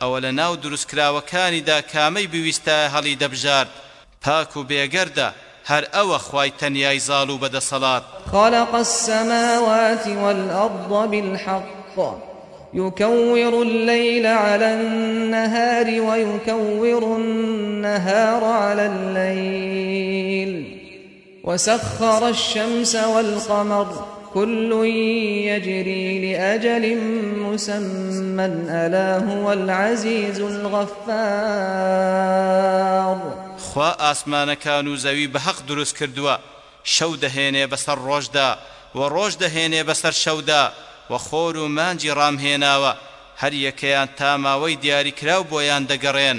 ئەوە لە ناو دروستکراوەکانیدا کامەی بویستایە هەڵی دەبژارد، پاک و بێگەردە، هەر ئەوە خوای تەنیای زاڵ و بە دەسەڵات. خلق السماوات والارض بالحق یکور اللیل علی النهار و یکور النهار علی اللیل. وسخر الشمس والقمر كل يجري لأجل مسمى ألا هو العزيز الغفار خوا ئاسمانەکان و زەوی بە هەق دروست کردووە شەو دەهێنێ بەسەر ڕۆژدا و ڕۆژ دەهێنێ بەسەر شەودا و خۆر و مانگی ڕامهێناوە هەر یەکەیان تا ماوەی دیاریکراو بۆیان دەگەڕێن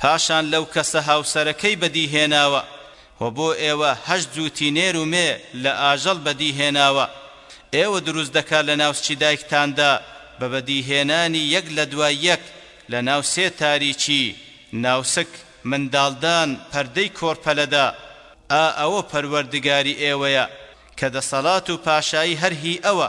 پاشان لەو کەسە هاوسەرەکەی بەدی هێناوە و بۆ ئێوە هەشت جوو تینێر و مێ لە ئاژەڵ بەدی هێناوە ئێوە دروست دەکات لە ناوسچی دایکتاندا بە بەدی هێنانی یەک لە دوای یەک لە ناو سێ تاریکی ناوسک منداڵدان پەردەی کۆرپەلەدا ئا ئەوە پەروەردگاری ئێوەیە کە دەسەڵات و پاشایی هەر هی ئەوە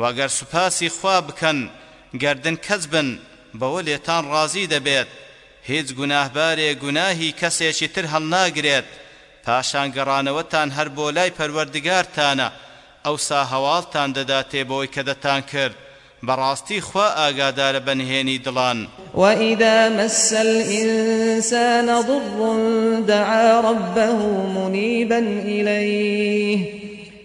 وە گەر سوپاسی خوا بکەن گەردن کەچ بن بەوە لێتان ڕازی دەبێت هیچ گوناهبارێ گوناهی کەسێکی تر هەڵناگرێت پاشان گەڕانەوەتان هەر بۆ لای پەروەردگارتانە ئەوسا هەواڵتان دەداتێ بەوەی کە دەتانکرد بەڕاستی خوا ئاگادارە بە نهێنی دڵان. وَإِذَا مَسَّ الْإِنسَانَ ضُرٌّ دَعَا رَبَّهُ مُنِیبًا إِلَیْهِ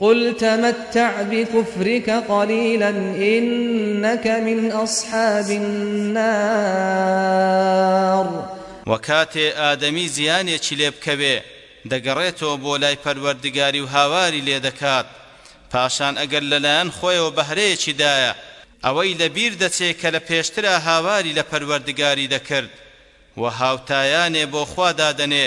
قل تمتع بکفرک قلیلا انک من اصحاب النار. وە کاتێ ئادەمی زیانێکی لێ بکەوێ دەگەڕێتەوە بۆ لای پەروەردگاری و هاواری لێ دەکات پاشان ئەگەر لە لایەن خۆیەوە بەهرەیەکی دایە ئەوەی لە بیر دەچێ کە لە پێشترا هاواری لە پەروەردگاری دەکرد وە هاوتایانێ بۆ خوا دادەنێ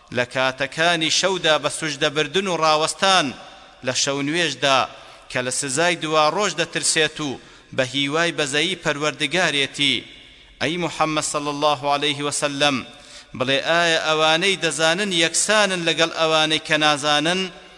لە کاتەکانی شەودا بە سوژدە بردن و ڕاوەستان لە شەونوێژدا کە لە سزای دواڕۆژ دەترسێت و بە هیوای بەزەیی پەروەردگارێتی، ئەی محەمەد صلی اللە علیه وسلم بڵێ ئایا ئەوانەی دەزانن یەکسانن لەگەڵ ئەوانەی کە نازانن؟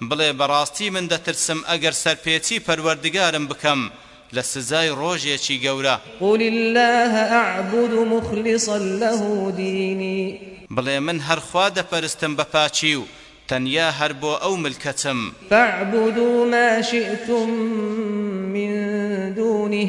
بڵێ بەڕاستی من دەترسم ئەگەر سەرپێچی پەروەردگارم بکەم لە سزای ڕۆژێکی گەورە. قل اللە اعبد مخلصا له دینی. بڵێ من هەر خوا دەپەرستم بە پاکی و تەنیا هەر بۆ ئەو ملکەچم. فاعبدوا ما شئتم من دونه.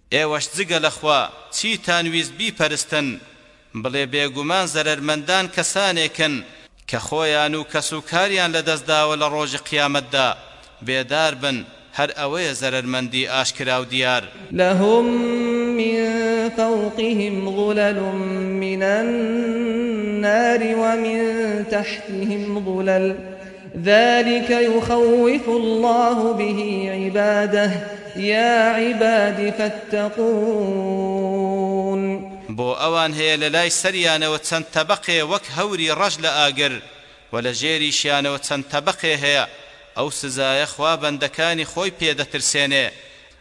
ئێوەش جگە لە خوا چیتان ویست بیپەرستن؟ بڵێ، بێگومان زەرەرمەندان کەسانێکن کە خۆیان و کەس و کاریان لەدەستداوە لە ڕۆژی قیامەتدا، بێداربن، هەر ئەوەیە زەرەرمەندی ئاشکرا و دیار. لهم من فوقهم ظلل من النار ومن تحتهم ظلل. ذلک یخوف اللە به عبادە یا عباد فاتقون. بۆ ئەوان هەیە لە لای سەریانەوە چەند تەبەقێ وەک هەوری ڕەش لە ئاگر وە لە ژێریشیانەوە چەند تەبەقێ هەیە ئەو سزایە خوا بەندەکانی خۆی پێ دەترسێنێ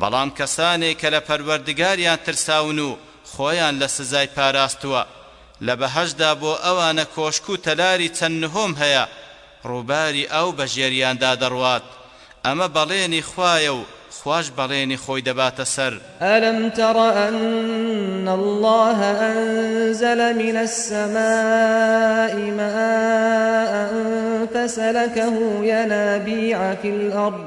بەڵام کەسانێک کە لە پەروەردگاریان ترساون و خۆیان لە سزای پاراستووە، لە بەهەشتدا بۆ ئەوانە کۆشک و تەلاری چەند نهۆم هەیە، ڕووباری ئاو بەژێریاندا دەڕوات، ئەمە بەڵێنی خوایە و خواش بەڵێنی خۆی دەباتە سەر. ألم تر أن الله أنزل من السماء ماء فسلكه ينابيع في الأرض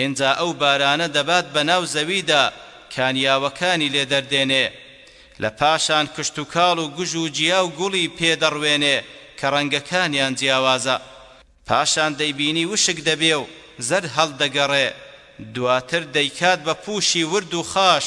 ئینجا ئەو بارانە دەبات بە ناو زەویدا کانیاوەکانی لێ دەردێنێ لە پاشان کشتوکاڵ و گژ و جیا و گوڵی پێ دەڕوێنێ کە ڕەنگەکانیان جیاوازە پاشان دەیبینی وشک دەبێ و زەرد هەڵدەگەڕێ دواتر دەیکات بە پووشی ورد و خاش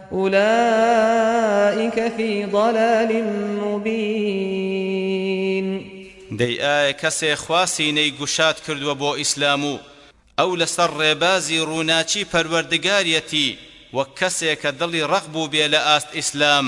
اولئک فی ضلال مبین. دەی ئایا کەسێ خوا سینەی گوشاد کردووە بۆ ئیسلام و ئەو لەسەر ڕێبازی ڕووناکی پەروەردگاریەتی وەک کەسێ کە دڵی ڕەق بووبێ لە ئاست ئیسلام،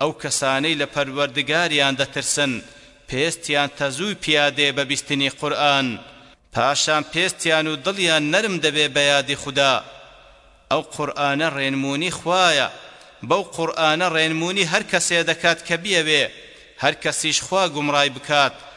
ئەو کەسانەی لە پەروەردگاریان دەترسن پێستیان تەزووی پیادێ بە بیستنی قورئان پاشان پێستیان و دڵیان نەرم دەبێ بە یادی خودا ئەو قورئانە ڕێنموونی خوایە بەو قورئانە ڕێنموونی هەر کەسێ دەکات کە بیەوێ هەر کەسیش خوا گومڕای بکات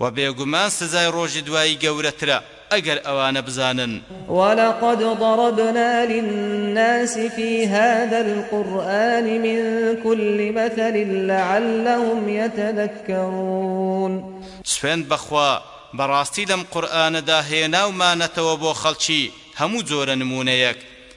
وە بێگومان سزای ڕۆژی دوایی گەورەترە ئەگەر ئەوانە بزانن. ولقد ضربنا للناس في هذا القرآن من كل مثل لعلهم يتذكرون. سوێند بەخوا بەڕاستی لەم قورئانەدا هێناومانەتەوە بۆ خەڵکی هەموو جۆرە نموونەیەک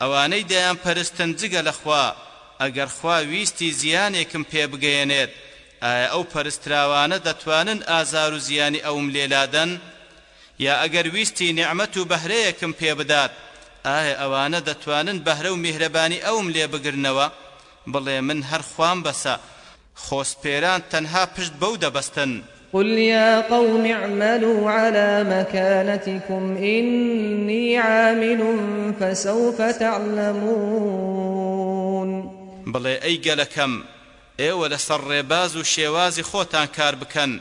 ئەوانەی دەیانپەرستن جگە لە خوا، ئەگەر خوا ویستی زیانێکم پێ بگەیەنێت، ئایا ئەو پەرستراوانە دەتوانن ئازار و زیانی ئەوم لێ لادەن؟ یا ئەگەر ویستی نیعمەت و بەهرەیەکم پێ بدات، ئایا ئەوانە دەتوانن بەهرە و میهرەبانی ئەوم لێ بگرنەوە؟ بڵێ من هەر خوام بەسە. خۆسپێران تەنها پشت بەو دەبەستن. قل یا قوم اعملوا علی مکانتکم انی عامل فسوف تعلمون. بڵێ ئەی گەلەکەم ئێوە لەسەر ڕێباز و شێوازی خۆتان کار بکەن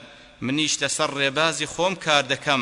منیش لەسەر ڕێبازی خۆم کار دەکەم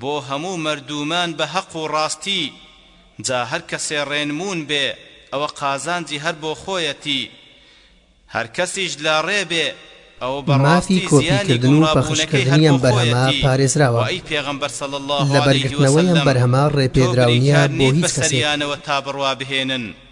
بۆ هەموو مەردوومان بە هەق و ڕاستی، جا هەر کەسێ ڕێنموون بێ ئەوە قازانجی هەر بۆ خۆیەتی، هەر کەسیش لە ڕێ بێ ئەوە بە ڕاستی زیانی گومڕابوونەکەی هەر بۆ خۆیەتی، وە ئەی پێغەمبەر صلی اللە علیه وسلم تۆ بریکار نیت بە سەریانەوە تا بڕوا بهێنن.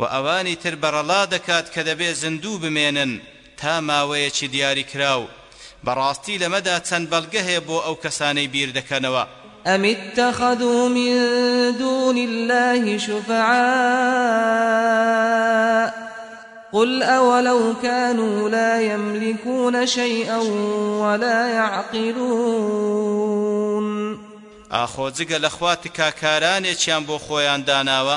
و ئەوانی تر بەرەڵا دەکات کە دەبێ زیندوو بمێنن تا ماوەیەکی دیاریکراو، بەڕاستی لەمەدا چەند بەڵگە هەیە بۆ ئەو کەسانەی بیر دەکەنەوە. ئەم اتخذوا من دون الله شفعاء قل اولو کانوا لا یملکون شیئا ولا یعقلون. ئاخۆ جگە لە خوا تکاکارانێکیان بۆ خۆیان داناوە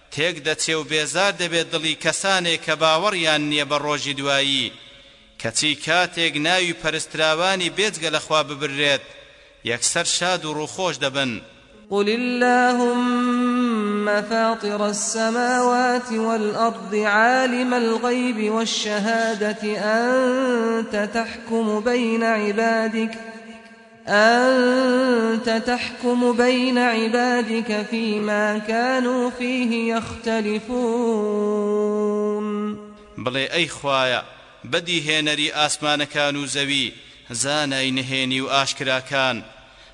تێک دەچێ و بێزار دەبێ دڵی کەسانێ کە باوەڕیان نیە بە ڕۆژی دوایی کەچی کاتێک ناوی پەرستراوانی بێجگە لە خوا ببررێت یەکسەر شاد و ڕووخۆش دەبن. قل اللهم فاطر السماوات والأرض عالم الغيب والشهادة أنت تحكم بين عبادك أنت تحکم بین عبادک فیما کانوا فیه یختلفون بڵێ ئەی خوایە بەدیهێنەری ئاسمانەکان و زەوی زانای نهێنی و ئاشکراکان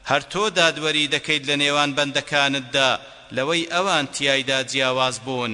هەر تۆ دادوەری دەکەیت لەنێوان بەندەکانتدا لەوەی ئەوان تیایدا جیاواز بوون.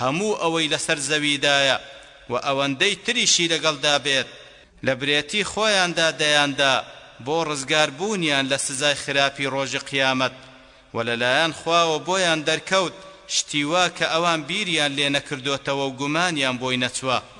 هەموو ئەوەی لەسەر زەویدایە و ئەوەندەی تریشی لەگەڵدا بێت، لە برێتی خۆیاندا دەیاندا بۆ ڕزگار بوونیان لە سزای خراپی ڕۆژی قیامەت، وە لەلایەن خواوە بۆیان دەرکەوت شتی وا کە ئەوان بیریان لێ نەکردۆتەوە و گومانیان بۆی نەچوە.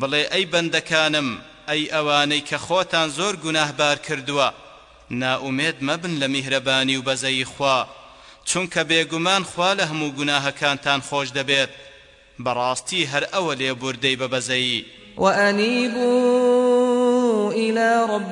بڵێ ئەی بەندەکانم ئەی ئەوانەی کە خۆتان زۆر گوناهبار کردووە نائومێد مەبن لە میهرەبانی و بەزەیی خوا چونکە بێگومان خوا لە هەموو گوناهەکانتان خۆش دەبێت بەڕاستی هەر ئەوە لێبووردەی بە بەزەیی. وأنیبوا الی ربکم.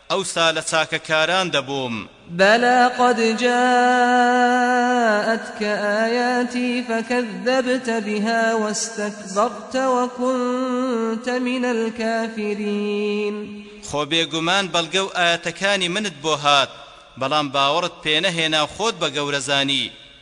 ئەوسا لە چاکەکاران دەبووم. بەلی قەد جائەتک ئایاتی فەکەزەبت بها وەستەکبەرت وەکونت من الکافرین. خۆ بێگومان بەڵگە و ئایەتەکانی منت بۆ هات، بەڵام باوەڕت پێنەهێنا و خۆت بە گەورە زانی،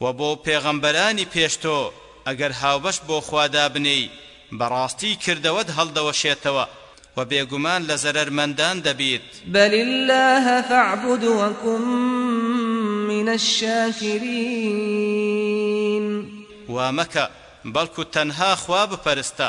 وە بۆ پێغەمبەرانی پێش تۆ ئەگەر هاوبەش بۆ خوا دابنێی بەڕاستی کردەوەت هەڵدەوەشێتەوە وە بێگومان لە زەرەر مەندان دەبیت. بل اللە فاعبد وکن من الشاکرین. وا مەکە بەڵکو تەنها خوا بپەرستە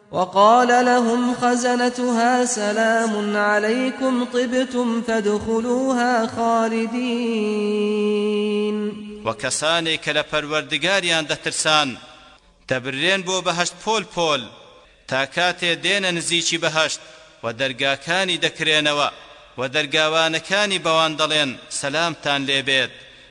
وقال لهم خزنتها سلام علیکم طبتم فادخلوها خالدین وە کەسانێک کە لە پەروەردگاریان دەترسان دەبررێن بۆ بەهەشت پۆل پۆل تا کاتێ دێنە نزیکی بەهەشت و دەرگاکانی دەکرێنەوە و دەرگاوانەکانی بەوان دەڵێن سەلامتان لێبێت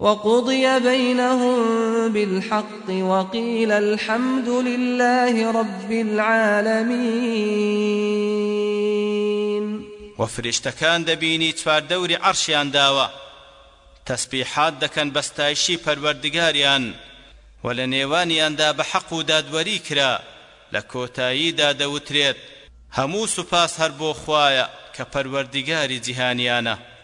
وقضی بینهم بالحق وقیل الحمد للە رب العالمین و فریشتەکان دەبینی چواردەوری عەرشیان داوە تەسبیحات دەکەن بە ستایشی پەروەردگاریان و لە نێوانیاندا بە حەق و دادوەری کرا لە کۆتاییدا دەوترێت هەموو سوپاس هەر بۆ خوایە کە پەروەردگاری جیهانیانە.